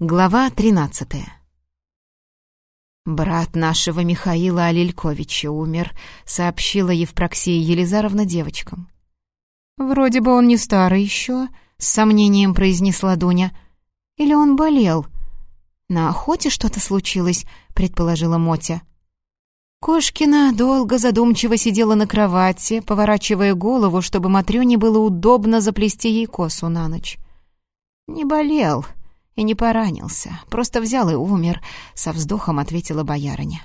Глава тринадцатая. «Брат нашего Михаила Алильковича умер», — сообщила Евпроксия Елизаровна девочкам. «Вроде бы он не старый еще», — с сомнением произнесла Дуня. «Или он болел?» «На охоте что-то случилось», — предположила Мотя. Кошкина долго задумчиво сидела на кровати, поворачивая голову, чтобы Матрёне было удобно заплести ей косу на ночь. «Не болел», и не поранился, просто взял и умер», — со вздохом ответила боярыня.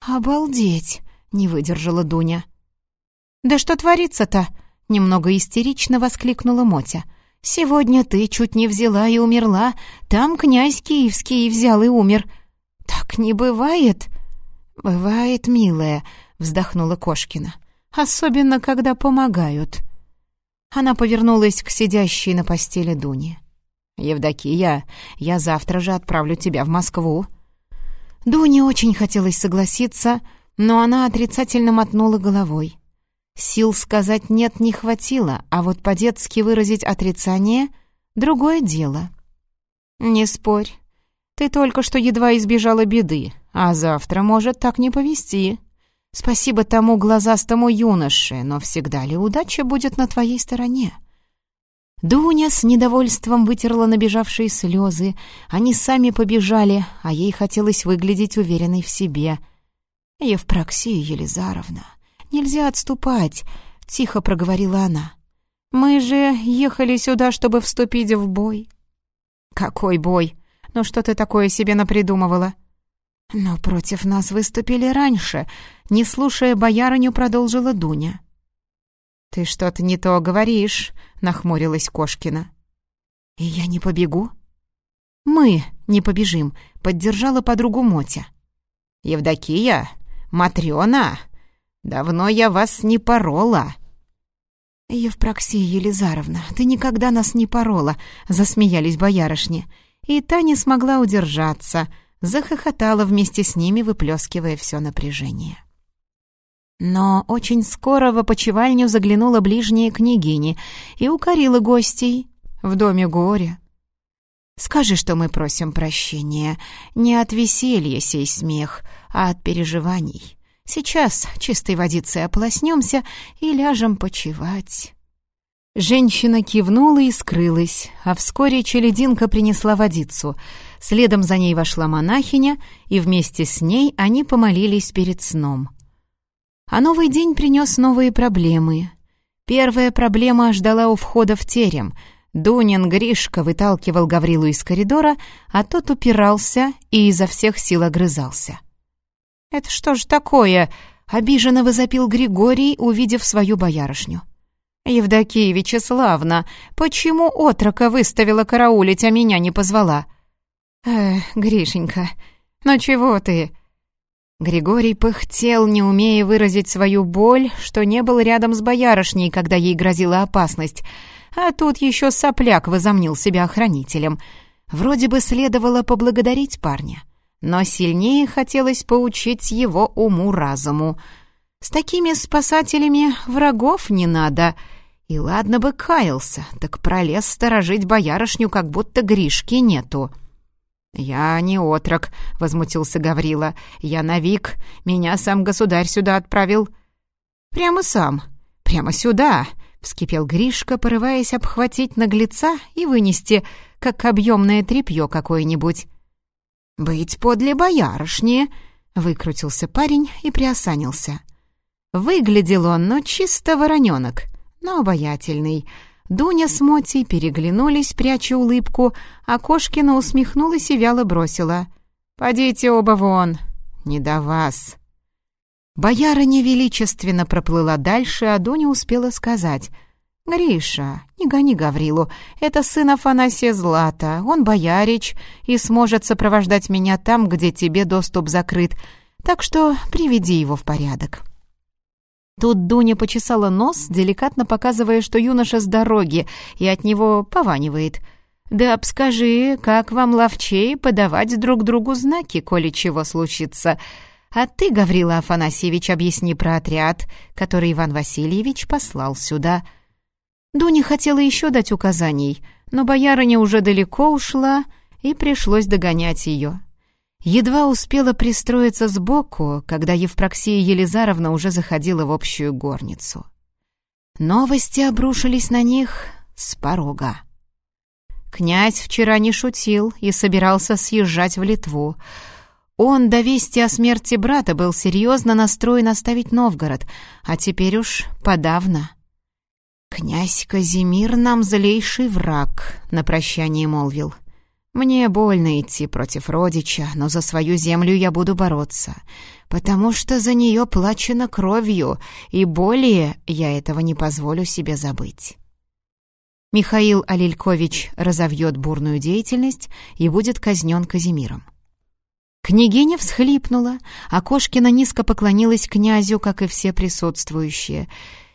«Обалдеть!» — не выдержала Дуня. «Да что творится-то?» — немного истерично воскликнула Мотя. «Сегодня ты чуть не взяла и умерла, там князь Киевский взял и умер. Так не бывает?» «Бывает, милая», — вздохнула Кошкина. «Особенно, когда помогают». Она повернулась к сидящей на постели Дуне. «Евдокия, я завтра же отправлю тебя в Москву». Дуне очень хотелось согласиться, но она отрицательно мотнула головой. Сил сказать «нет» не хватило, а вот по-детски выразить отрицание — другое дело. «Не спорь. Ты только что едва избежала беды, а завтра может так не повести. Спасибо тому глазастому юноше, но всегда ли удача будет на твоей стороне?» Дуня с недовольством вытерла набежавшие слезы. Они сами побежали, а ей хотелось выглядеть уверенной в себе. «Евпроксия Елизаровна, нельзя отступать», — тихо проговорила она. «Мы же ехали сюда, чтобы вступить в бой». «Какой бой? Ну что ты такое себе напридумывала?» «Но против нас выступили раньше», — не слушая боярыню, продолжила Дуня. «Ты что-то не то говоришь», — нахмурилась Кошкина. «И я не побегу?» «Мы не побежим», — поддержала подругу Мотя. «Евдокия, Матрёна, давно я вас не порола». «Евпроксия Елизаровна, ты никогда нас не порола», — засмеялись боярышни. И та не смогла удержаться, захохотала вместе с ними, выплескивая все напряжение. Но очень скоро в опочивальню заглянула ближняя княгиня и укорила гостей в доме горя. «Скажи, что мы просим прощения. Не от веселья сей смех, а от переживаний. Сейчас чистой водицей ополоснемся и ляжем почевать». Женщина кивнула и скрылась, а вскоре челединка принесла водицу. Следом за ней вошла монахиня, и вместе с ней они помолились перед сном — а новый день принес новые проблемы. Первая проблема ждала у входа в терем. Дунин Гришка выталкивал Гаврилу из коридора, а тот упирался и изо всех сил огрызался. «Это что ж такое?» — обиженно возопил Григорий, увидев свою боярышню. «Евдокия Вячеславна, почему отрока выставила караулить, а меня не позвала?» «Эх, Гришенька, ну чего ты?» Григорий пыхтел, не умея выразить свою боль, что не был рядом с боярышней, когда ей грозила опасность. А тут еще сопляк возомнил себя охранителем. Вроде бы следовало поблагодарить парня, но сильнее хотелось поучить его уму-разуму. С такими спасателями врагов не надо. И ладно бы каялся, так пролез сторожить боярышню, как будто Гришки нету. «Я не отрок», — возмутился Гаврила. «Я навик. Меня сам государь сюда отправил». «Прямо сам. Прямо сюда», — вскипел Гришка, порываясь обхватить наглеца и вынести, как объемное тряпье какое-нибудь. «Быть подле боярышни», — выкрутился парень и приосанился. Выглядел он, ну, чисто вороненок, но обаятельный — Дуня с Мотей переглянулись, пряча улыбку, а Кошкина усмехнулась и вяло бросила. «Подите оба вон! Не до вас!» Боярыня величественно проплыла дальше, а Дуня успела сказать. «Гриша, не гони Гаврилу, это сын Афанасия Злата, он боярич и сможет сопровождать меня там, где тебе доступ закрыт, так что приведи его в порядок». Тут Дуня почесала нос, деликатно показывая, что юноша с дороги и от него пованивает. «Да обскажи, как вам ловчей подавать друг другу знаки, коли чего случится. А ты, Гаврила Афанасьевич, объясни про отряд, который Иван Васильевич послал сюда». Дуня хотела еще дать указаний, но боярыня уже далеко ушла и пришлось догонять ее. Едва успела пристроиться сбоку, когда Евпроксия Елизаровна уже заходила в общую горницу. Новости обрушились на них с порога. Князь вчера не шутил и собирался съезжать в Литву. Он до вести о смерти брата был серьезно настроен оставить Новгород, а теперь уж подавно. «Князь Казимир нам злейший враг», — на прощание молвил. «Мне больно идти против родича, но за свою землю я буду бороться, потому что за нее плачено кровью, и более я этого не позволю себе забыть». Михаил Алилькович разовьет бурную деятельность и будет казнен Казимиром. Княгиня всхлипнула, а Кошкина низко поклонилась князю, как и все присутствующие.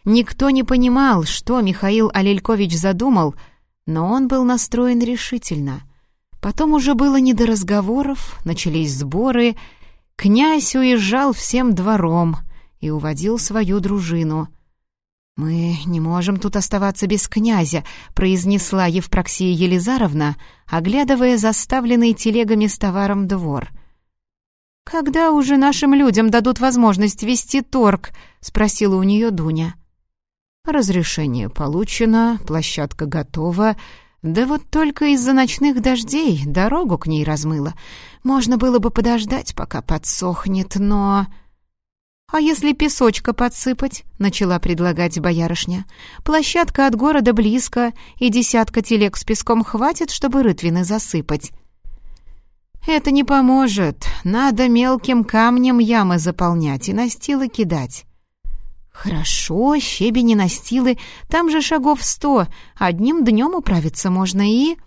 Никто не понимал, что Михаил Алилькович задумал, но он был настроен решительно. Потом уже было не до разговоров, начались сборы. Князь уезжал всем двором и уводил свою дружину — «Мы не можем тут оставаться без князя», — произнесла Евпроксия Елизаровна, оглядывая заставленный телегами с товаром двор. «Когда уже нашим людям дадут возможность вести торг?» — спросила у нее Дуня. «Разрешение получено, площадка готова. Да вот только из-за ночных дождей дорогу к ней размыло. Можно было бы подождать, пока подсохнет, но...» «А если песочка подсыпать?» — начала предлагать боярышня. «Площадка от города близко, и десятка телег с песком хватит, чтобы рытвины засыпать». «Это не поможет. Надо мелким камнем ямы заполнять и настилы кидать». «Хорошо, щебень и настилы, там же шагов сто. Одним днем управиться можно и...»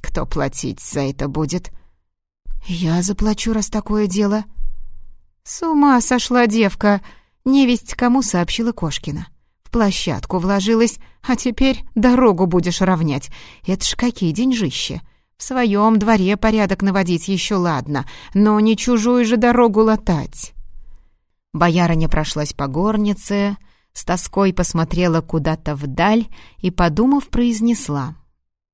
«Кто платить за это будет?» «Я заплачу, раз такое дело», «С ума сошла девка!» — невесть кому сообщила Кошкина. «В площадку вложилась, а теперь дорогу будешь равнять. Это ж какие деньжища! В своем дворе порядок наводить еще ладно, но не чужую же дорогу латать!» Боярыня прошлась по горнице, с тоской посмотрела куда-то вдаль и, подумав, произнесла.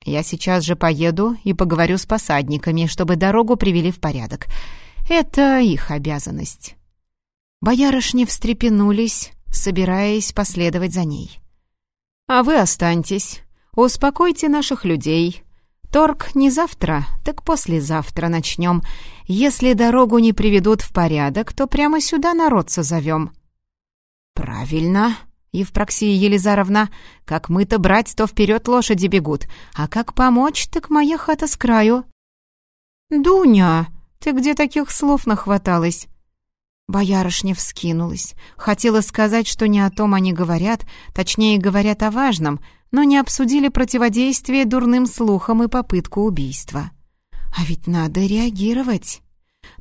«Я сейчас же поеду и поговорю с посадниками, чтобы дорогу привели в порядок. Это их обязанность. Боярышни встрепенулись, собираясь последовать за ней. «А вы останьтесь. Успокойте наших людей. Торг не завтра, так послезавтра начнем. Если дорогу не приведут в порядок, то прямо сюда народ созовем». «Правильно», Евпроксия Елизаровна. Как мы-то брать, то вперед лошади бегут, а как помочь, так моя хата с краю». «Дуня!» Ты где таких слов нахваталась?» Боярышня вскинулась. Хотела сказать, что не о том они говорят, точнее, говорят о важном, но не обсудили противодействие дурным слухам и попытку убийства. А ведь надо реагировать.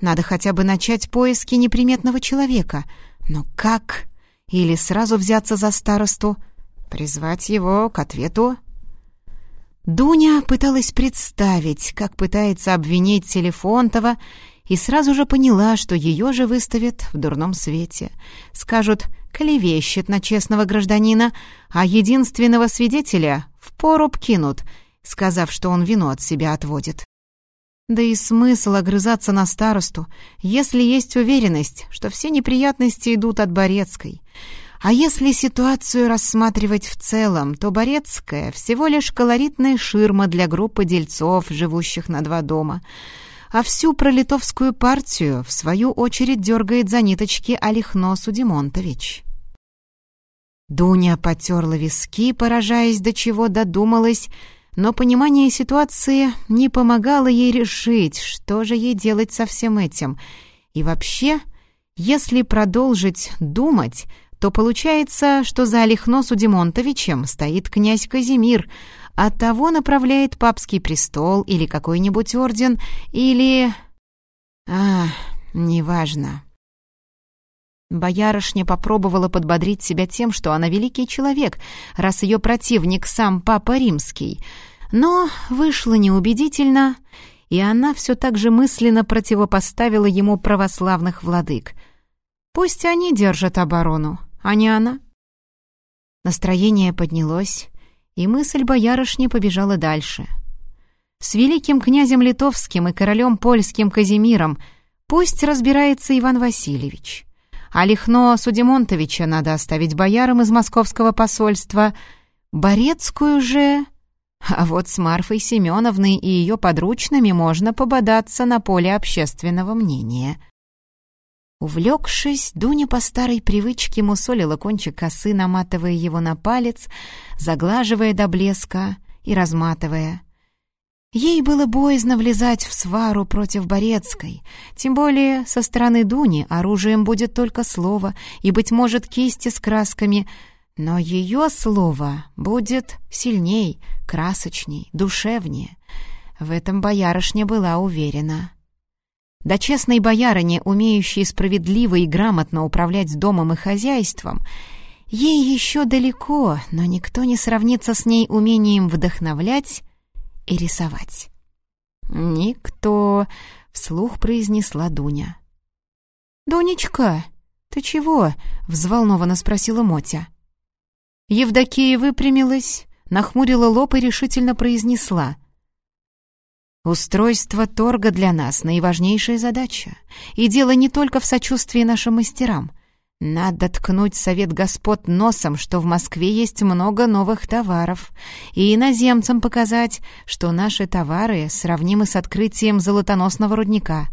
Надо хотя бы начать поиски неприметного человека. Но как? Или сразу взяться за старосту? Призвать его к ответу? Дуня пыталась представить, как пытается обвинить Телефонтова, и сразу же поняла, что ее же выставят в дурном свете. Скажут «клевещет на честного гражданина», а единственного свидетеля в поруб кинут, сказав, что он вину от себя отводит. Да и смысл огрызаться на старосту, если есть уверенность, что все неприятности идут от Борецкой — а если ситуацию рассматривать в целом, то Борецкая — всего лишь колоритная ширма для группы дельцов, живущих на два дома. А всю пролитовскую партию, в свою очередь, дергает за ниточки Олехно Судимонтович. Дуня потерла виски, поражаясь, до чего додумалась, но понимание ситуации не помогало ей решить, что же ей делать со всем этим. И вообще, если продолжить думать — то получается, что за Олехносу Демонтовичем стоит князь Казимир, а того направляет папский престол или какой-нибудь орден, или... А, неважно. Боярышня попробовала подбодрить себя тем, что она великий человек, раз ее противник сам Папа Римский. Но вышло неубедительно, и она все так же мысленно противопоставила ему православных владык. Пусть они держат оборону, а не она. Настроение поднялось, и мысль боярышни побежала дальше. С великим князем литовским и королем польским Казимиром пусть разбирается Иван Васильевич. А Лихно Судимонтовича надо оставить боярам из московского посольства. Борецкую же... А вот с Марфой Семеновной и ее подручными можно пободаться на поле общественного мнения. Увлекшись, Дуня по старой привычке мусолила кончик косы, наматывая его на палец, заглаживая до блеска и разматывая. Ей было боязно влезать в свару против Борецкой, тем более со стороны Дуни оружием будет только слово и, быть может, кисти с красками, но ее слово будет сильней, красочней, душевнее. В этом боярышня была уверена. До честной боярыни, умеющей справедливо и грамотно управлять домом и хозяйством, ей еще далеко, но никто не сравнится с ней умением вдохновлять и рисовать. «Никто», — вслух произнесла Дуня. «Дунечка, ты чего?» — взволнованно спросила Мотя. Евдокия выпрямилась, нахмурила лоб и решительно произнесла — Устройство торга для нас — наиважнейшая задача. И дело не только в сочувствии нашим мастерам. Надо ткнуть совет господ носом, что в Москве есть много новых товаров, и иноземцам показать, что наши товары сравнимы с открытием золотоносного рудника.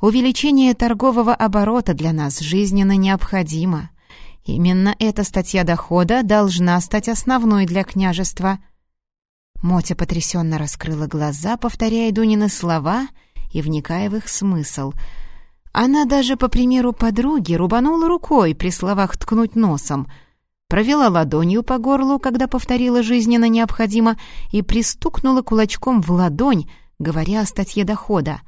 Увеличение торгового оборота для нас жизненно необходимо. Именно эта статья дохода должна стать основной для княжества — Мотя потрясенно раскрыла глаза, повторяя Дунины слова и вникая в их смысл. Она даже, по примеру подруги, рубанула рукой при словах «ткнуть носом», провела ладонью по горлу, когда повторила жизненно необходимо, и пристукнула кулачком в ладонь, говоря о статье дохода.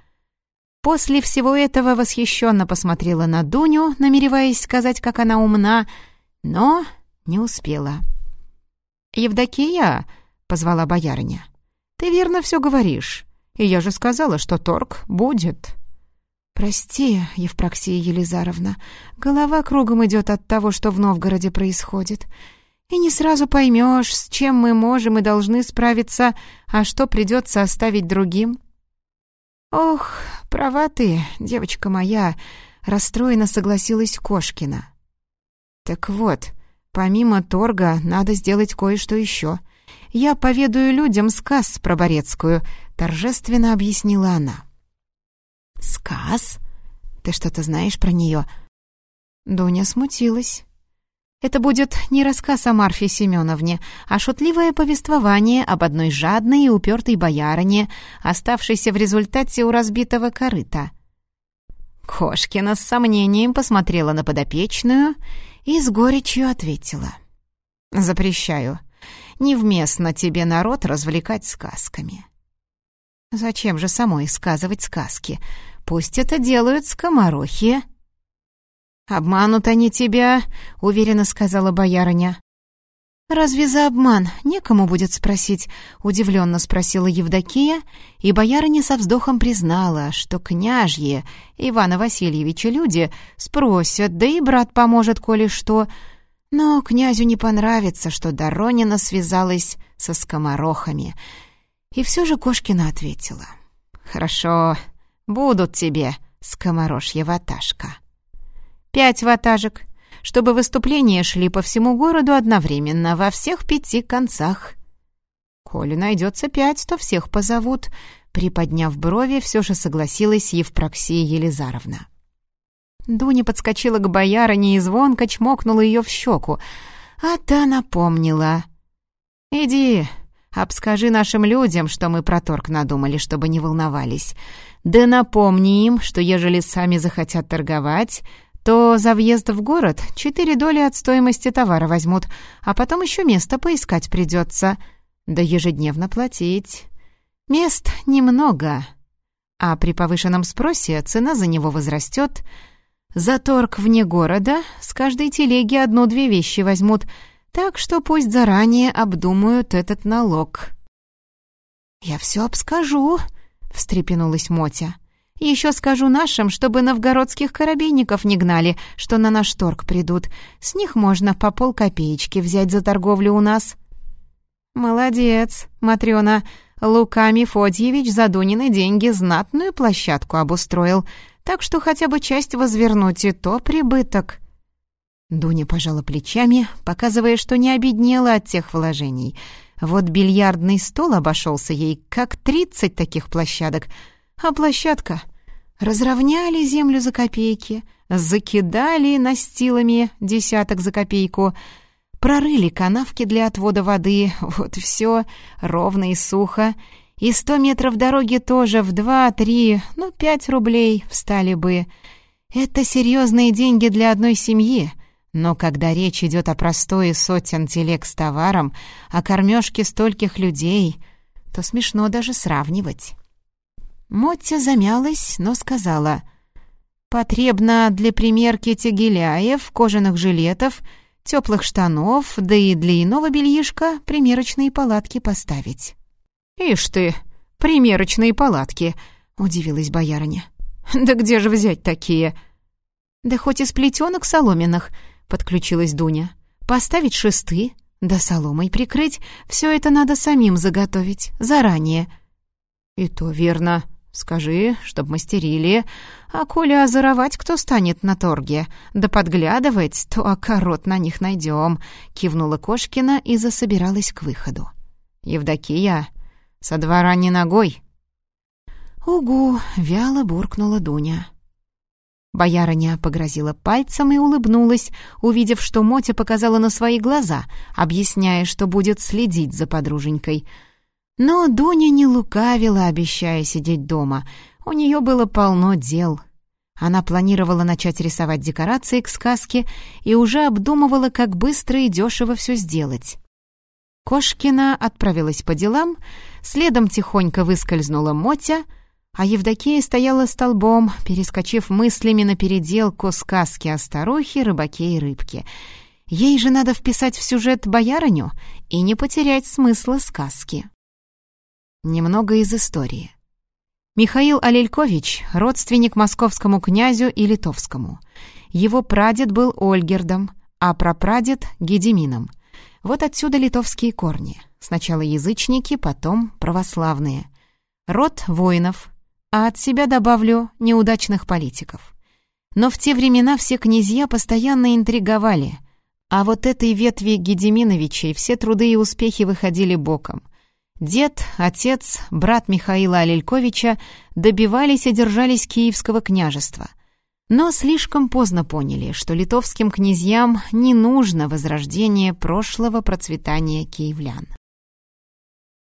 После всего этого восхищенно посмотрела на Дуню, намереваясь сказать, как она умна, но не успела. «Евдокия!» Позвала боярыня. «Ты верно все говоришь. И я же сказала, что торг будет». «Прости, Евпроксия Елизаровна, голова кругом идет от того, что в Новгороде происходит. И не сразу поймешь, с чем мы можем и должны справиться, а что придется оставить другим». «Ох, права ты, девочка моя», — расстроенно согласилась Кошкина. «Так вот, помимо торга надо сделать кое-что еще я поведаю людям сказ про Борецкую», — торжественно объяснила она. «Сказ? Ты что-то знаешь про нее?» Дуня смутилась. Это будет не рассказ о Марфе Семеновне, а шутливое повествование об одной жадной и упертой боярине, оставшейся в результате у разбитого корыта. Кошкина с сомнением посмотрела на подопечную и с горечью ответила. «Запрещаю. Невместно тебе народ развлекать сказками. Зачем же самой сказывать сказки? Пусть это делают скоморохи. «Обманут они тебя», — уверенно сказала боярыня. «Разве за обман некому будет спросить?» — удивленно спросила Евдокия, и боярыня со вздохом признала, что княжье Ивана Васильевича люди спросят, да и брат поможет, коли что — но князю не понравится, что Доронина связалась со скоморохами. И все же Кошкина ответила. «Хорошо, будут тебе, скоморожья ваташка». «Пять ватажек, чтобы выступления шли по всему городу одновременно, во всех пяти концах». «Коли найдется пять, то всех позовут», — приподняв брови, все же согласилась Евпроксия Елизаровна. Дуня подскочила к боярине и звонко чмокнула ее в щеку, а та напомнила. «Иди, обскажи нашим людям, что мы про торг надумали, чтобы не волновались. Да напомни им, что ежели сами захотят торговать, то за въезд в город четыре доли от стоимости товара возьмут, а потом еще место поискать придется. Да ежедневно платить. Мест немного, а при повышенном спросе цена за него возрастет — за торг вне города с каждой телеги одну-две вещи возьмут, так что пусть заранее обдумают этот налог». «Я все обскажу», — встрепенулась Мотя. «Еще скажу нашим, чтобы новгородских коробейников не гнали, что на наш торг придут. С них можно по полкопеечки взять за торговлю у нас». «Молодец, Матрёна», — Лука Мефодьевич за Дунины деньги знатную площадку обустроил, так что хотя бы часть возвернуть и то прибыток». Дуня пожала плечами, показывая, что не обеднела от тех вложений. Вот бильярдный стол обошелся ей, как тридцать таких площадок. А площадка? Разровняли землю за копейки, закидали настилами десяток за копейку, прорыли канавки для отвода воды, вот все ровно и сухо, и сто метров дороги тоже в два-три, ну, пять рублей встали бы. Это серьезные деньги для одной семьи, но когда речь идет о простое сотен телег с товаром, о кормежке стольких людей, то смешно даже сравнивать. Моття замялась, но сказала, «Потребно для примерки тягеляев, кожаных жилетов, теплых штанов, да и для иного бельишка примерочные палатки поставить». «Ишь ты, примерочные палатки!» — удивилась боярыня. «Да где же взять такие?» «Да хоть из плетенок соломенных», — подключилась Дуня. «Поставить шесты, да соломой прикрыть, все это надо самим заготовить, заранее». «И то верно», Скажи, чтоб мастерили, а коли озоровать кто станет на торге, да подглядывать, то окорот на них найдем», — кивнула Кошкина и засобиралась к выходу. «Евдокия, со двора не ногой». «Угу», — вяло буркнула Дуня. Боярыня погрозила пальцем и улыбнулась, увидев, что Мотя показала на свои глаза, объясняя, что будет следить за подруженькой — но Дуня не лукавила, обещая сидеть дома. У нее было полно дел. Она планировала начать рисовать декорации к сказке и уже обдумывала, как быстро и дешево все сделать. Кошкина отправилась по делам, следом тихонько выскользнула Мотя, а Евдокия стояла столбом, перескочив мыслями на переделку сказки о старухе, рыбаке и рыбке. Ей же надо вписать в сюжет боярыню и не потерять смысла сказки. Немного из истории. Михаил Алелькович — родственник московскому князю и литовскому. Его прадед был Ольгердом, а прапрадед — Гедемином. Вот отсюда литовские корни. Сначала язычники, потом православные. Род воинов, а от себя добавлю неудачных политиков. Но в те времена все князья постоянно интриговали, а вот этой ветви Гедеминовичей все труды и успехи выходили боком. Дед, отец, брат Михаила Алельковича добивались и держались Киевского княжества. Но слишком поздно поняли, что литовским князьям не нужно возрождение прошлого процветания киевлян.